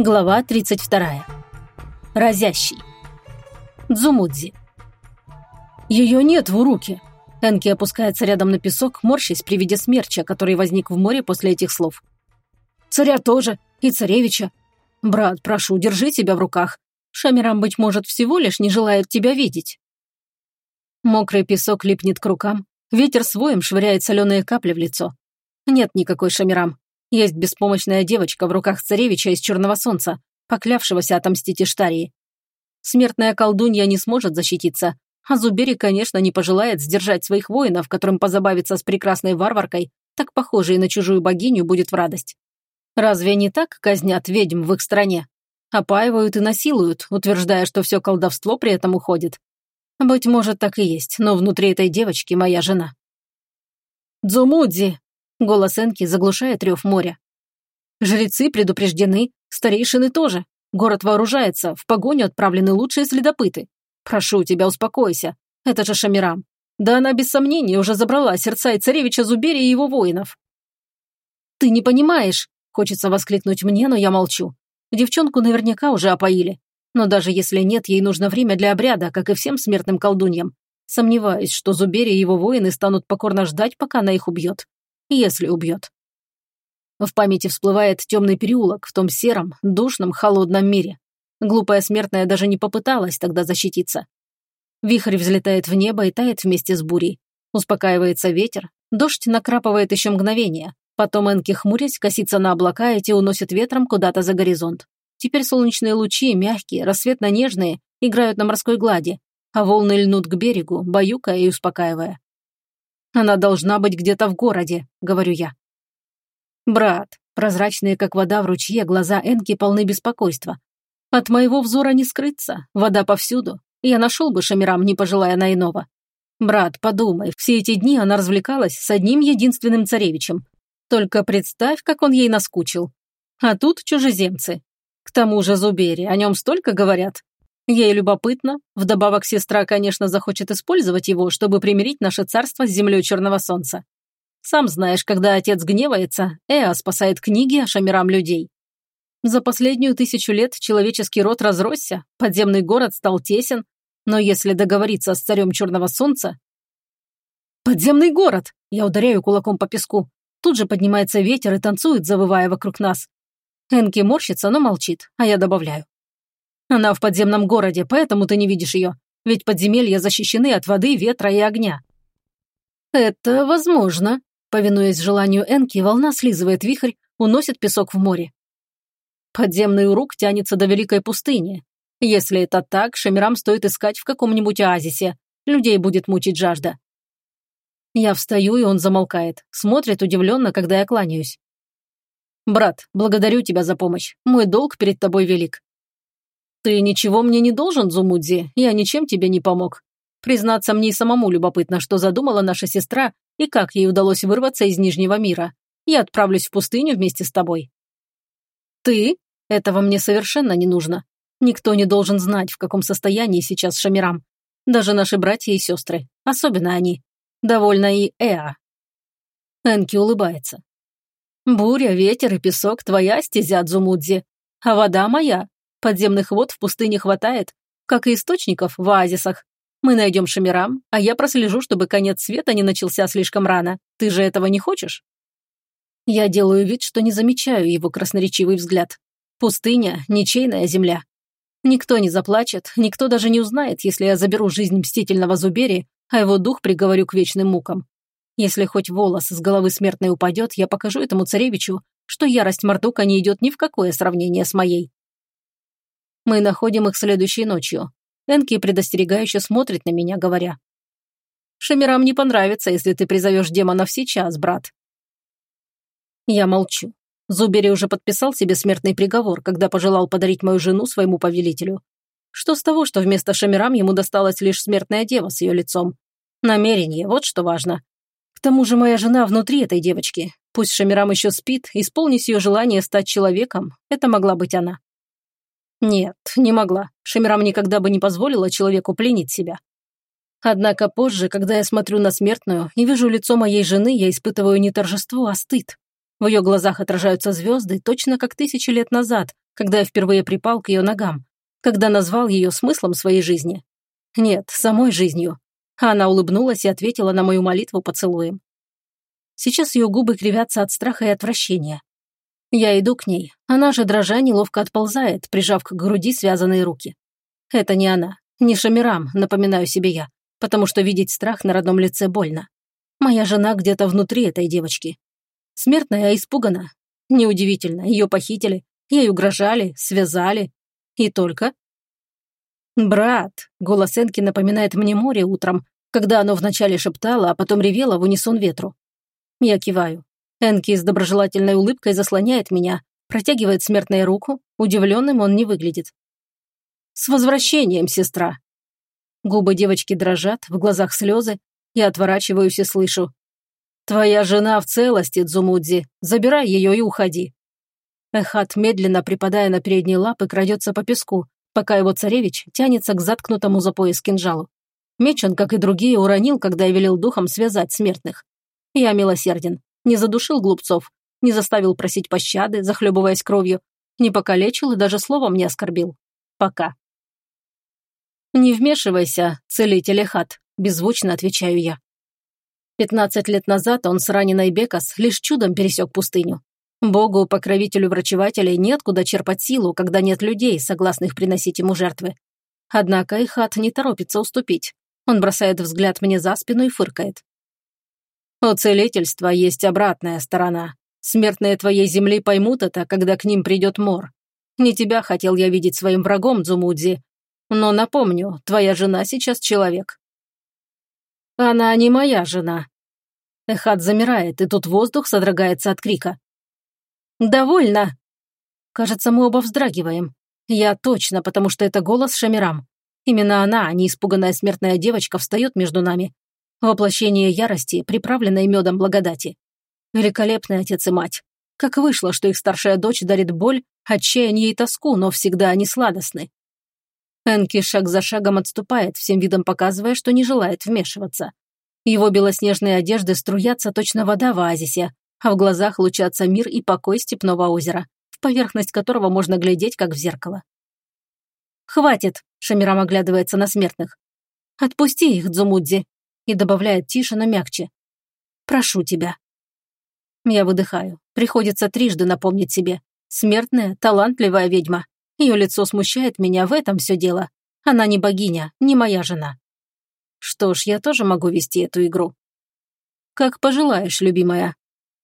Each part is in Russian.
Глава 32. Разящий. Дзумудзи. Ее нет в уруке. Энки опускается рядом на песок, морщась при виде смерча, который возник в море после этих слов. Царя тоже, и царевича. Брат, прошу, держи себя в руках. Шамирам, быть может, всего лишь не желает тебя видеть. Мокрый песок липнет к рукам, ветер своим швыряет соленые капли в лицо. Нет никакой Шамирам, есть беспомощная девочка в руках царевича из Черного Солнца, поклявшегося отомстить Иштарии. Смертная колдунья не сможет защититься, а Зубери, конечно, не пожелает сдержать своих воинов, которым позабавиться с прекрасной варваркой, так похожей на чужую богиню, будет в радость. Разве не так казнят ведьм в их стране? Опаивают и насилуют, утверждая, что все колдовство при этом уходит. Быть может, так и есть, но внутри этой девочки моя жена. «Дзумудзи!» Голос Энки заглушает рев моря. Жрецы предупреждены, старейшины тоже. Город вооружается, в погоню отправлены лучшие следопыты. Прошу тебя, успокойся. Это же Шамирам. Да она без сомнений уже забрала сердца и царевича Зубери и его воинов. Ты не понимаешь, хочется воскликнуть мне, но я молчу. Девчонку наверняка уже опоили. Но даже если нет, ей нужно время для обряда, как и всем смертным колдуньям. Сомневаюсь, что Зубери и его воины станут покорно ждать, пока она их убьет если убьет. В памяти всплывает темный переулок в том сером, душном, холодном мире. Глупая смертная даже не попыталась тогда защититься. Вихрь взлетает в небо и тает вместе с бурей. Успокаивается ветер, дождь накрапывает еще мгновение. Потом Энки, хмурясь, косится на облака и те уносят ветром куда-то за горизонт. Теперь солнечные лучи, мягкие, рассветно-нежные, играют на морской глади, а волны льнут к берегу, баюкая и успокаивая. Она должна быть где-то в городе», — говорю я. «Брат», прозрачные, как вода в ручье, глаза Энки полны беспокойства. «От моего взора не скрыться, вода повсюду. Я нашел бы Шамирам, не пожелая на иного. Брат, подумай, все эти дни она развлекалась с одним единственным царевичем. Только представь, как он ей наскучил. А тут чужеземцы. К тому же Зубери, о нем столько говорят. Ей любопытно. Вдобавок сестра, конечно, захочет использовать его, чтобы примирить наше царство с землей Черного Солнца. Сам знаешь, когда отец гневается, Эа спасает книги о шамирам людей. За последнюю тысячу лет человеческий род разросся, подземный город стал тесен, но если договориться с царем Черного Солнца... «Подземный город!» Я ударяю кулаком по песку. Тут же поднимается ветер и танцует, завывая вокруг нас. Энки морщится, но молчит, а я добавляю. Она в подземном городе, поэтому ты не видишь ее. Ведь подземелья защищены от воды, ветра и огня». «Это возможно», — повинуясь желанию Энки, волна слизывает вихрь, уносит песок в море. Подземный урук тянется до Великой пустыни. Если это так, Шамирам стоит искать в каком-нибудь оазисе. Людей будет мучить жажда. Я встаю, и он замолкает. Смотрит удивленно, когда я кланяюсь. «Брат, благодарю тебя за помощь. Мой долг перед тобой велик. «Ты ничего мне не должен, Зумудзи, я ничем тебе не помог. Признаться, мне и самому любопытно, что задумала наша сестра и как ей удалось вырваться из Нижнего мира. Я отправлюсь в пустыню вместе с тобой». «Ты? Этого мне совершенно не нужно. Никто не должен знать, в каком состоянии сейчас Шамирам. Даже наши братья и сестры. Особенно они. Довольно и Эа». Энки улыбается. «Буря, ветер и песок – твоя стезя, Дзумудзи, а вода моя. Подземных вод в пустыне хватает, как и источников в оазисах. Мы найдем Шамирам, а я прослежу, чтобы конец света не начался слишком рано. Ты же этого не хочешь?» Я делаю вид, что не замечаю его красноречивый взгляд. Пустыня – ничейная земля. Никто не заплачет, никто даже не узнает, если я заберу жизнь мстительного Зубери, а его дух приговорю к вечным мукам. Если хоть волос с головы смертной упадет, я покажу этому царевичу, что ярость Мартука не идет ни в какое сравнение с моей. Мы находим их следующей ночью. Энки предостерегающе смотрит на меня, говоря. «Шамирам не понравится, если ты призовешь демонов сейчас, брат». Я молчу. Зубери уже подписал себе смертный приговор, когда пожелал подарить мою жену своему повелителю. Что с того, что вместо Шамирам ему досталась лишь смертная дева с ее лицом? Намерение, вот что важно. К тому же моя жена внутри этой девочки. Пусть Шамирам еще спит, исполнить ее желание стать человеком, это могла быть она. Нет, не могла. Шамирам никогда бы не позволила человеку пленить себя. Однако позже, когда я смотрю на смертную и вижу лицо моей жены, я испытываю не торжество, а стыд. В ее глазах отражаются звезды, точно как тысячи лет назад, когда я впервые припал к ее ногам, когда назвал ее смыслом своей жизни. Нет, самой жизнью. Она улыбнулась и ответила на мою молитву поцелуем. Сейчас ее губы кривятся от страха и отвращения. Я иду к ней, она же дрожа неловко отползает, прижав к груди связанные руки. Это не она, не Шамирам, напоминаю себе я, потому что видеть страх на родном лице больно. Моя жена где-то внутри этой девочки. Смертная испугана. Неудивительно, ее похитили, ей угрожали, связали. И только... «Брат», — голос Энки напоминает мне море утром, когда оно вначале шептало, а потом ревело в унисон ветру. Я киваю. Энки с доброжелательной улыбкой заслоняет меня, протягивает смертную руку, удивленным он не выглядит. «С возвращением, сестра!» Губы девочки дрожат, в глазах слезы, я отворачиваюсь и слышу. «Твоя жена в целости, Дзумудзи. Забирай ее и уходи». Эхат, медленно припадая на передние лапы, крадется по песку, пока его царевич тянется к заткнутому за пояс кинжалу. Меч он, как и другие, уронил, когда я велел духом связать смертных. Я милосерден. Не задушил глупцов, не заставил просить пощады, захлебываясь кровью, не покалечил и даже словом не оскорбил. Пока. «Не вмешивайся, целитель Эхат», беззвучно отвечаю я. Пятнадцать лет назад он с раненой Бекас лишь чудом пересек пустыню. Богу, покровителю врачевателей, неоткуда черпать силу, когда нет людей, согласных приносить ему жертвы. Однако Ихат не торопится уступить. Он бросает взгляд мне за спину и фыркает. У целительства есть обратная сторона. Смертные твоей земли поймут это, когда к ним придет мор. Не тебя хотел я видеть своим врагом, Дзумудзи. Но напомню, твоя жена сейчас человек. Она не моя жена. Эхат замирает, и тут воздух содрогается от крика. «Довольно!» Кажется, мы оба вздрагиваем. Я точно, потому что это голос Шамирам. Именно она, а не испуганная смертная девочка, встает между нами. Воплощение ярости, приправленное медом благодати. Великолепный отец и мать. Как вышло, что их старшая дочь дарит боль, отчаяние и тоску, но всегда они сладостны. Энки шаг за шагом отступает, всем видом показывая, что не желает вмешиваться. Его белоснежные одежды струятся точно вода в оазисе, а в глазах лучатся мир и покой степного озера, в поверхность которого можно глядеть, как в зеркало. «Хватит!» – Шамирам оглядывается на смертных. «Отпусти их, Дзумудзи!» И добавляет тише, но мягче. «Прошу тебя». Я выдыхаю. Приходится трижды напомнить себе. Смертная, талантливая ведьма. Ее лицо смущает меня, в этом все дело. Она не богиня, не моя жена. Что ж, я тоже могу вести эту игру. Как пожелаешь, любимая.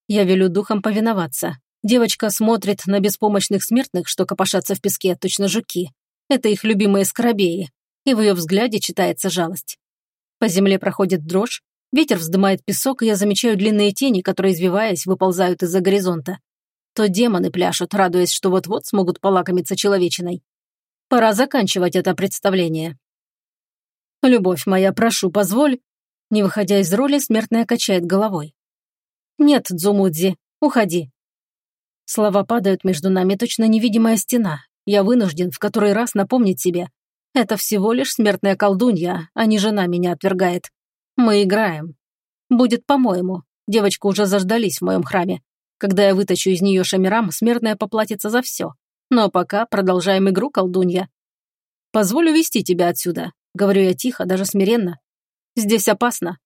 Я велю духом повиноваться. Девочка смотрит на беспомощных смертных, что копошатся в песке, точно жуки. Это их любимые скоробеи. И в ее взгляде читается жалость. По земле проходит дрожь, ветер вздымает песок, и я замечаю длинные тени, которые, извиваясь, выползают из-за горизонта то демоны пляшут, радуясь, что вот-вот смогут полакомиться человечиной. Пора заканчивать это представление. «Любовь моя, прошу, позволь...» Не выходя из роли, смертная качает головой. «Нет, Дзумудзи, уходи». Слова падают между нами, точно невидимая стена. Я вынужден в который раз напомнить себе. Это всего лишь смертная колдунья, а не жена меня отвергает. Мы играем. Будет по-моему. Девочка уже заждались в моем храме. Когда я вытащу из нее шамирам, смертная поплатится за все. Но пока продолжаем игру, колдунья. Позволю вести тебя отсюда, говорю я тихо, даже смиренно. Здесь опасно.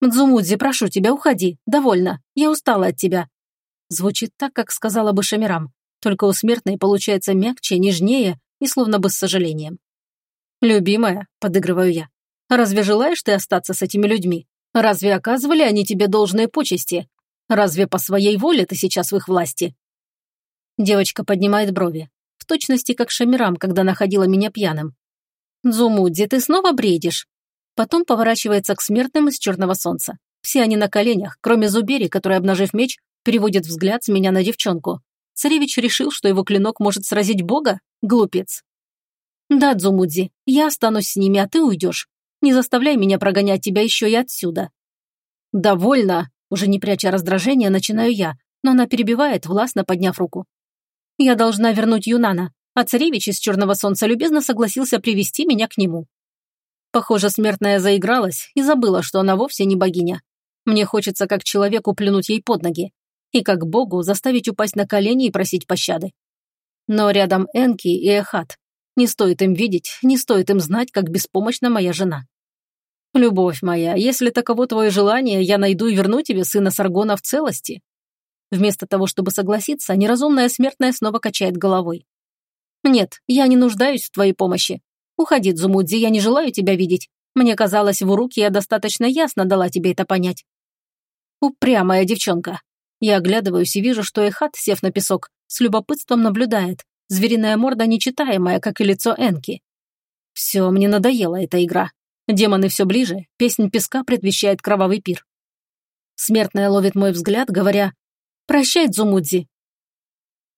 Мдзумудзи, прошу тебя, уходи. Довольно. Я устала от тебя. Звучит так, как сказала бы Шамирам, только у смертной получается мягче, нежнее и словно бы с сожалением. «Любимая», — подыгрываю я, — «разве желаешь ты остаться с этими людьми? Разве оказывали они тебе должные почести? Разве по своей воле ты сейчас в их власти?» Девочка поднимает брови. В точности, как Шамирам, когда находила меня пьяным. «Дзумудзи, ты снова бредишь?» Потом поворачивается к смертным из черного солнца. Все они на коленях, кроме Зубери, который, обнажив меч, переводит взгляд с меня на девчонку. Царевич решил, что его клинок может сразить бога? Глупец. «Да, Дзумудзи, я останусь с ними, а ты уйдешь. Не заставляй меня прогонять тебя еще и отсюда». «Довольно!» Уже не пряча раздражения, начинаю я, но она перебивает, властно подняв руку. «Я должна вернуть Юнана, а царевич из Черного Солнца любезно согласился привести меня к нему». Похоже, смертная заигралась и забыла, что она вовсе не богиня. Мне хочется как человеку плюнуть ей под ноги и как богу заставить упасть на колени и просить пощады. Но рядом Энки и Эхат. Не стоит им видеть, не стоит им знать, как беспомощна моя жена. Любовь моя, если таково твое желание, я найду и верну тебе сына Саргона в целости. Вместо того, чтобы согласиться, неразумная смертная снова качает головой. Нет, я не нуждаюсь в твоей помощи. Уходи, Дзумудзи, я не желаю тебя видеть. Мне казалось, в уруке я достаточно ясно дала тебе это понять. Упрямая девчонка. Я оглядываюсь и вижу, что Эхат, сев на песок, с любопытством наблюдает. Звериная морда нечитаемая, как и лицо Энки. Все, мне надоела эта игра. Демоны все ближе, песнь песка предвещает кровавый пир. Смертная ловит мой взгляд, говоря «Прощай, Дзумудзи».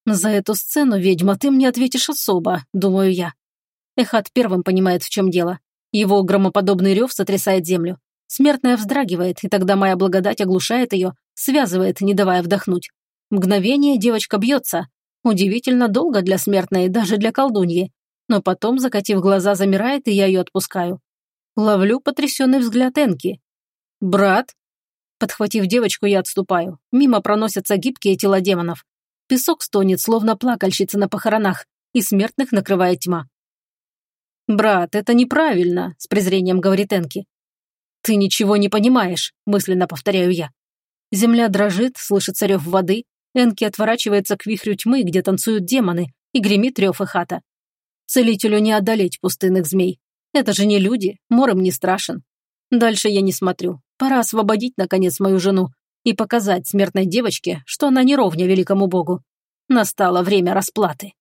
«За эту сцену, ведьма, ты мне ответишь особо», — думаю я. Эхат первым понимает, в чем дело. Его громоподобный рев сотрясает землю. Смертная вздрагивает, и тогда моя благодать оглушает ее, связывает, не давая вдохнуть. Мгновение девочка бьется. Удивительно долго для смертной, даже для колдуньи. Но потом, закатив глаза, замирает, и я ее отпускаю. Ловлю потрясенный взгляд Энки. «Брат?» Подхватив девочку, я отступаю. Мимо проносятся гибкие тела демонов. Песок стонет, словно плакальщица на похоронах, и смертных накрывает тьма. «Брат, это неправильно», — с презрением говорит Энки. «Ты ничего не понимаешь», — мысленно повторяю я. Земля дрожит, слышится рев воды, Энки отворачивается к вихрю тьмы, где танцуют демоны, и гремит рев и хата. Целителю не одолеть пустынных змей. Это же не люди, мор им не страшен. Дальше я не смотрю. Пора освободить, наконец, мою жену и показать смертной девочке, что она не ровня великому богу. Настало время расплаты.